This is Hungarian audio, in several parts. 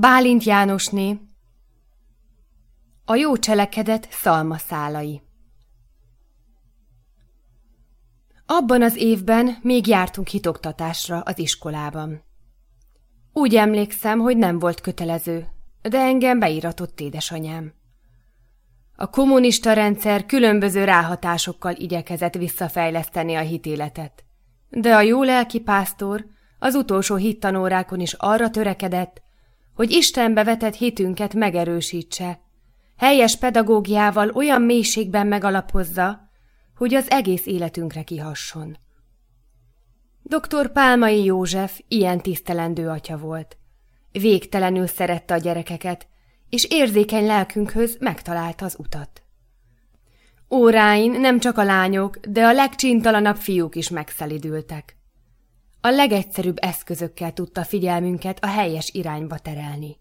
Bálint Jánosné A jó cselekedet szalmaszálai Abban az évben még jártunk hitoktatásra az iskolában. Úgy emlékszem, hogy nem volt kötelező, de engem beíratott édesanyám. A kommunista rendszer különböző ráhatásokkal igyekezett visszafejleszteni a hitéletet, de a jó lelki pásztor az utolsó hittanórákon is arra törekedett, hogy Istenbe vetett hitünket megerősítse, helyes pedagógiával olyan mélységben megalapozza, hogy az egész életünkre kihasson. Dr. Pálmai József ilyen tisztelendő atya volt. Végtelenül szerette a gyerekeket, és érzékeny lelkünkhöz megtalálta az utat. Óráin nem csak a lányok, de a legcsintalanabb fiúk is megszelidültek. A legegyszerűbb eszközökkel tudta figyelmünket a helyes irányba terelni.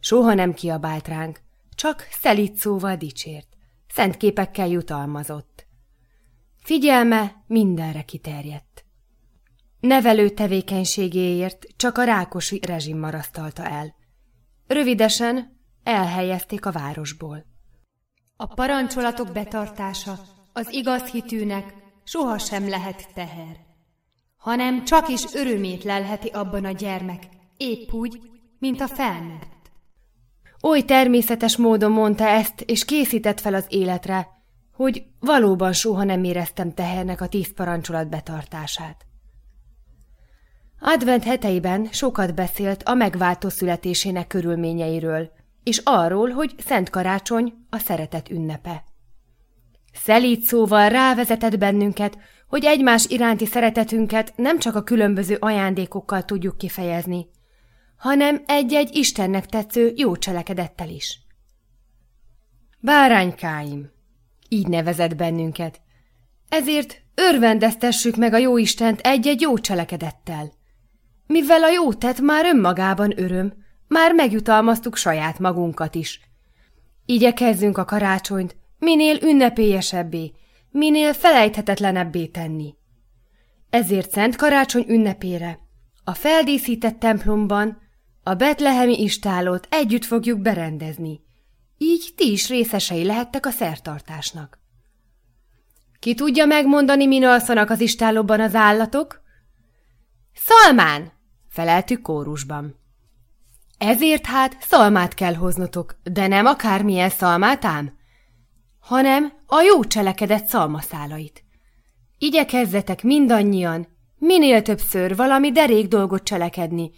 Soha nem kiabált ránk, csak szelít szóval dicsért, szent képekkel jutalmazott. Figyelme mindenre kiterjedt. Nevelő tevékenységéért csak a rákosi rezsim marasztalta el. Rövidesen elhelyezték a városból. A parancsolatok betartása az igaz hitűnek sohasem lehet teher hanem csak is örömét lelheti abban a gyermek, épp úgy, mint a felnőtt. Oly természetes módon mondta ezt, és készített fel az életre, hogy valóban soha nem éreztem tehernek a tíz parancsolat betartását. Advent heteiben sokat beszélt a megváltó születésének körülményeiről, és arról, hogy Szent Karácsony a szeretet ünnepe. Szelíd szóval rávezetett bennünket, hogy egymás iránti szeretetünket nem csak a különböző ajándékokkal tudjuk kifejezni, hanem egy-egy Istennek tetsző jó cselekedettel is. Báránykáim, így nevezett bennünket, ezért örvendeztessük meg a jó Istent egy-egy jó cselekedettel. Mivel a jó tett már önmagában öröm, már megjutalmaztuk saját magunkat is. Igyekezzünk a karácsonyt minél ünnepélyesebbé, minél felejthetetlenebbé tenni. Ezért Szent Karácsony ünnepére a feldíszített templomban a betlehemi istálót együtt fogjuk berendezni. Így ti is részesei lehettek a szertartásnak. Ki tudja megmondani, min alszanak az istálóban az állatok? Szalmán! feleltük kórusban. Ezért hát szalmát kell hoznotok, de nem akármilyen szalmát ám, hanem a jó cselekedet szalmaszálait. Igyekezzetek mindannyian, minél többször valami derék dolgot cselekedni,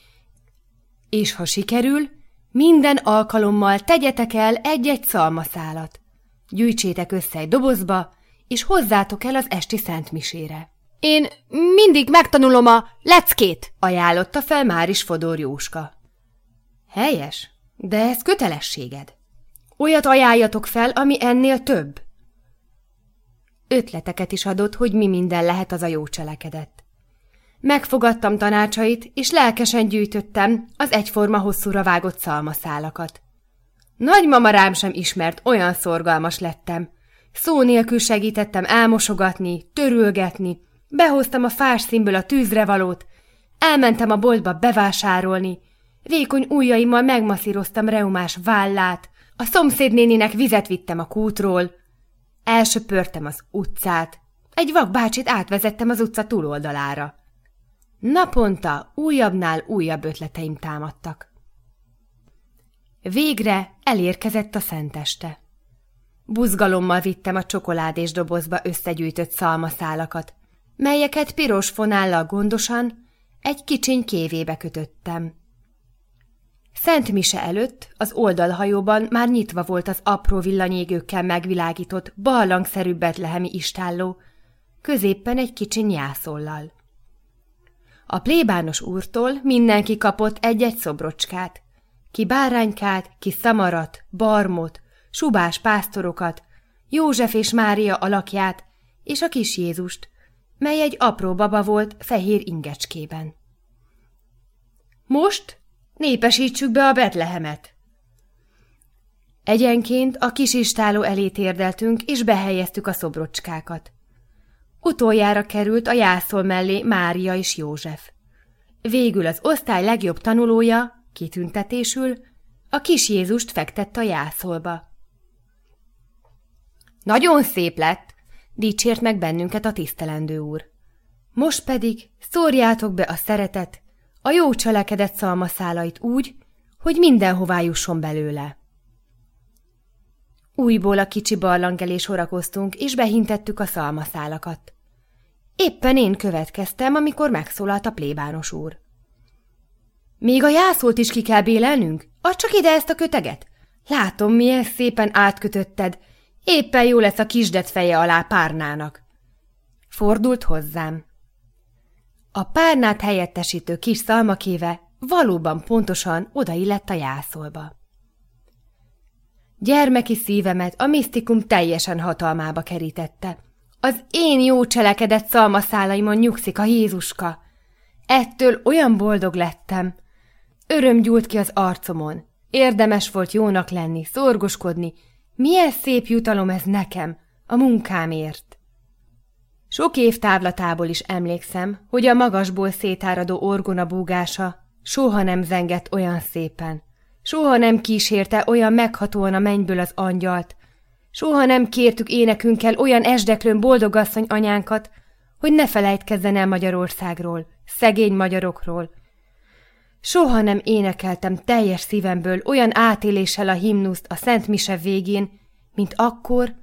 és ha sikerül, minden alkalommal tegyetek el egy-egy szalmaszálat. Gyűjtsétek össze egy dobozba, és hozzátok el az esti szentmisére. Én mindig megtanulom a leckét, ajánlotta fel már is Fodor Jóska. Helyes, de ez kötelességed. Olyat ajánljatok fel, ami ennél több. Ötleteket is adott, hogy mi minden lehet az a jó cselekedet. Megfogadtam tanácsait, és lelkesen gyűjtöttem az egyforma hosszúra vágott szalmaszálakat. Nagymama rám sem ismert, olyan szorgalmas lettem. Szó nélkül segítettem elmosogatni, törülgetni, behoztam a fás színből a tűzre valót, elmentem a boltba bevásárolni, vékony ujjaimmal megmasszíroztam reumás vállát, a szomszédnéninek vizet vittem a kútról, elsöpörtem az utcát, egy vakbácsit átvezettem az utca túloldalára. Naponta újabbnál újabb ötleteim támadtak. Végre elérkezett a szenteste. Buzgalommal vittem a csokoládés dobozba összegyűjtött szalmaszálakat, melyeket piros fonállal gondosan egy kicsiny kévébe kötöttem. Szent Mise előtt az oldalhajóban már nyitva volt az apró villanyégőkkel megvilágított, barlangszerű betlehemi istálló, középpen egy kicsi nyászollal. A plébános úrtól mindenki kapott egy-egy szobrocskát, ki báránykát, ki szamarat, barmot, subás pásztorokat, József és Mária alakját és a kis Jézust, mely egy apró baba volt fehér ingecskében. Most Népesítsük be a Betlehemet! Egyenként a kis istáló elé térdeltünk, és behelyeztük a szobrocskákat. Utoljára került a jászol mellé Mária és József. Végül az osztály legjobb tanulója, Kitüntetésül a kis Jézust fektette a jászolba. Nagyon szép lett, dicsért meg bennünket a tisztelendő úr. Most pedig szórjátok be a szeretet, a jó cselekedet szalmaszálait úgy, hogy mindenhová jusson belőle. Újból a kicsi barlangelés horakoztunk, és behintettük a szalmaszálakat. Éppen én következtem, amikor megszólalt a plébános úr. Még a jászolt is ki kell bélelnünk? Add csak ide ezt a köteget! Látom, milyen szépen átkötötted. Éppen jó lesz a kisdet feje alá párnának. Fordult hozzám. A párnát helyettesítő kis szalmakéve valóban pontosan odaillett a jászolba. Gyermeki szívemet a misztikum teljesen hatalmába kerítette. Az én jó cselekedett szalmaszálaimon nyugszik a Jézuska. Ettől olyan boldog lettem. Öröm gyújt ki az arcomon. Érdemes volt jónak lenni, szorgoskodni. Milyen szép jutalom ez nekem, a munkámért. Sok év távlatából is emlékszem, hogy a magasból szétáradó orgona búgása soha nem zengett olyan szépen. Soha nem kísérte olyan meghatóan a mennyből az angyalt. Soha nem kértük énekünkkel olyan esdeklőn boldogasszony anyánkat, hogy ne felejtkezzen el Magyarországról, szegény magyarokról. Soha nem énekeltem teljes szívemből olyan átéléssel a himnuszt a Szent Mise végén, mint akkor,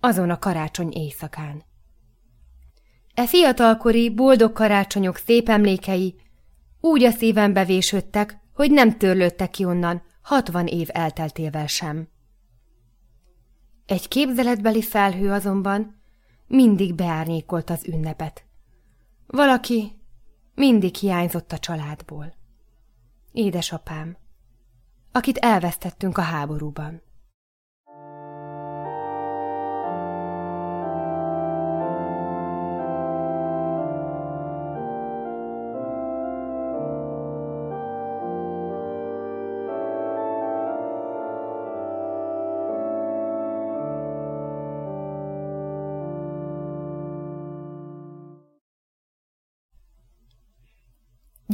azon a karácsony éjszakán. E fiatalkori, boldog karácsonyok szép emlékei úgy a szívembe vésődtek, hogy nem törlődtek ki onnan, hatvan év elteltével sem. Egy képzeletbeli felhő azonban mindig beárnyékolt az ünnepet. Valaki mindig hiányzott a családból. Édesapám, akit elvesztettünk a háborúban.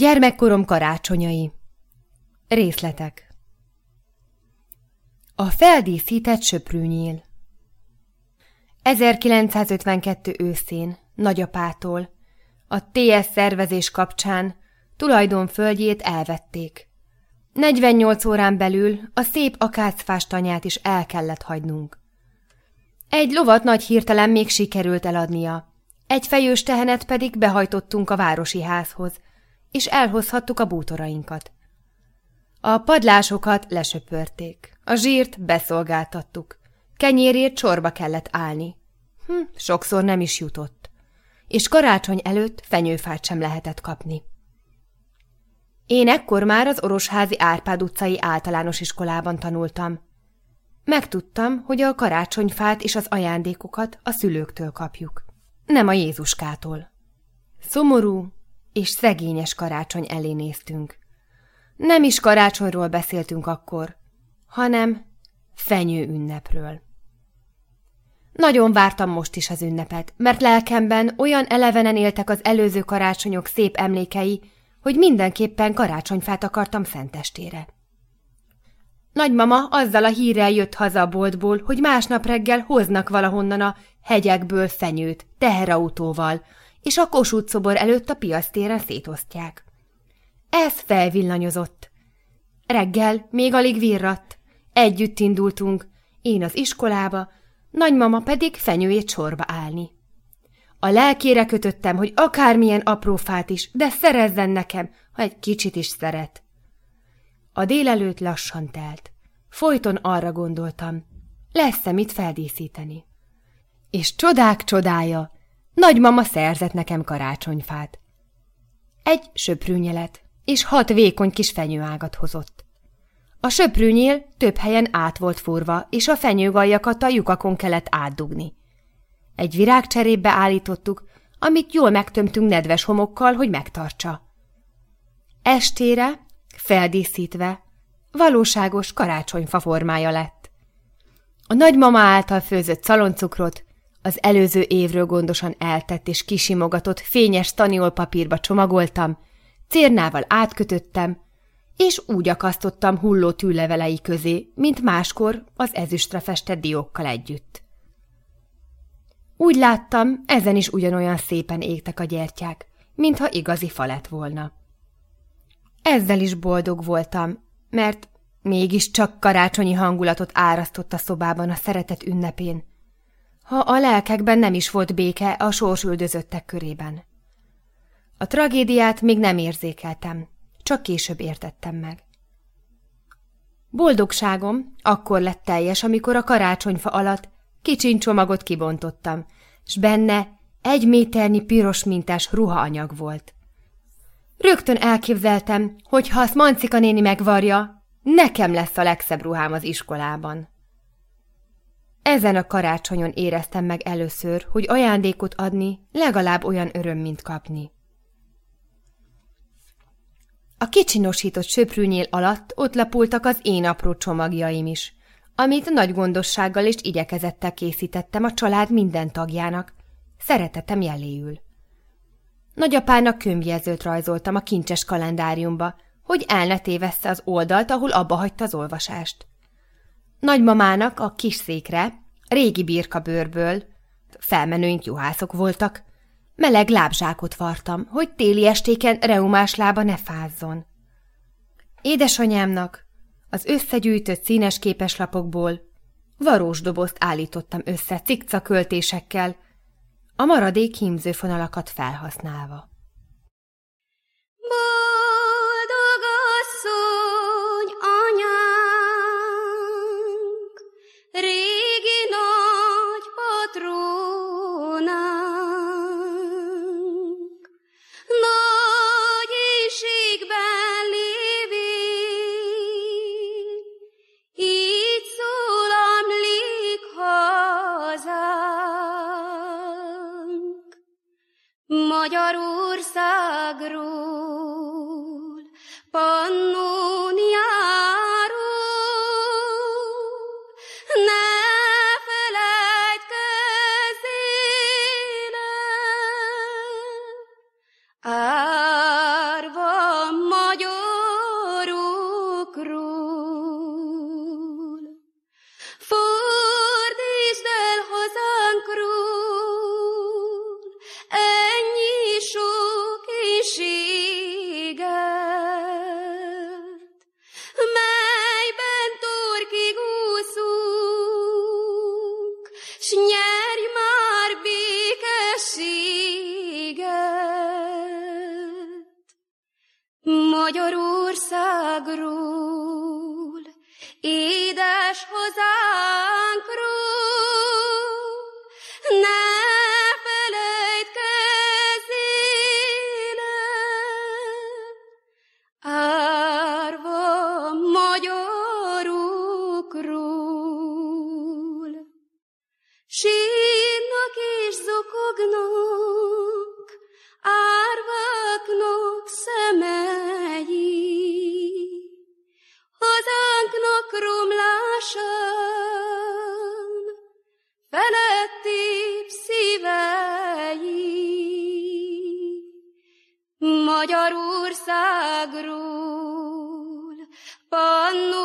Gyermekkorom karácsonyai. Részletek. A feldíszített söprűnyíl 1952 őszén nagyapától a TS szervezés kapcsán tulajdonföldjét elvették. 48 órán belül a szép akácfás tanyát is el kellett hagynunk. Egy lovat nagy hirtelen még sikerült eladnia, egy fejős tehenet pedig behajtottunk a városi házhoz – és elhozhattuk a bútorainkat. A padlásokat lesöpörték, a zsírt beszolgáltattuk, kenyérért sorba kellett állni. Hm, sokszor nem is jutott, és karácsony előtt fenyőfát sem lehetett kapni. Én ekkor már az Orosházi Árpád utcai általános iskolában tanultam. Megtudtam, hogy a karácsonyfát és az ajándékokat a szülőktől kapjuk, nem a Jézuskától. Szomorú, és szegényes karácsony elé néztünk. Nem is karácsonyról beszéltünk akkor, hanem fenyő ünnepről. Nagyon vártam most is az ünnepet, mert lelkemben olyan elevenen éltek az előző karácsonyok szép emlékei, hogy mindenképpen karácsonyfát akartam szentestére. Nagymama azzal a hírrel jött haza a boltból, hogy másnap reggel hoznak valahonnan a hegyekből fenyőt, teherautóval, és a Kossuth szobor előtt a piasztéren szétosztják. Ez felvillanyozott. Reggel még alig virratt. Együtt indultunk, én az iskolába, nagymama pedig fenyőjét sorba állni. A lelkére kötöttem, hogy akármilyen apró fát is, de szerezzen nekem, ha egy kicsit is szeret. A délelőtt lassan telt. Folyton arra gondoltam, lesz-e mit feldíszíteni. És csodák csodája, Nagymama szerzett nekem karácsonyfát. Egy söprűnyelet és hat vékony kis fenyőágat hozott. A söprűnyél több helyen át volt furva, és a fenyőgaljakat a lyukakon kellett átdugni. Egy virágcserébe állítottuk, amit jól megtömtünk nedves homokkal, hogy megtartsa. Estére, feldíszítve, valóságos karácsonyfa formája lett. A nagymama által főzött szaloncukrot az előző évről gondosan eltett és kisimogatott fényes taniolpapírba csomagoltam, cérnával átkötöttem, és úgy akasztottam hulló tűlevelei közé, mint máskor az ezüstre festett diókkal együtt. Úgy láttam, ezen is ugyanolyan szépen égtek a gyertyák, mintha igazi fa lett volna. Ezzel is boldog voltam, mert mégiscsak karácsonyi hangulatot árasztott a szobában a szeretet ünnepén, ha a lelkekben nem is volt béke a sorsüldözöttek körében. A tragédiát még nem érzékeltem, csak később értettem meg. Boldogságom akkor lett teljes, amikor a karácsonyfa alatt kicsin csomagot kibontottam, s benne egy méternyi piros mintás ruhaanyag volt. Rögtön elképzeltem, hogy ha azt Mancika néni megvarja, nekem lesz a legszebb ruhám az iskolában. Ezen a karácsonyon éreztem meg először, hogy ajándékot adni legalább olyan öröm, mint kapni. A kicsinosított söprűnyél alatt ott lapultak az én apró csomagjaim is, amit nagy gondossággal és igyekezettel készítettem a család minden tagjának, szeretetem jeléül. Nagyapának könyvjelzőt rajzoltam a kincses kalendáriumba, hogy el ne az oldalt, ahol abba hagyta az olvasást. Nagymamának a kis székre, régi birka bőrből, felmenőink juhászok voltak, meleg lábzsákot vartam, hogy téli estéken reumás lába ne fázzon. Édesanyámnak az összegyűjtött színes képeslapokból varós dobozt állítottam össze cikcaköltésekkel, a maradék hímzőfonalakat felhasználva. Régi Magyarországról, Magyarországról, Pannóniáról,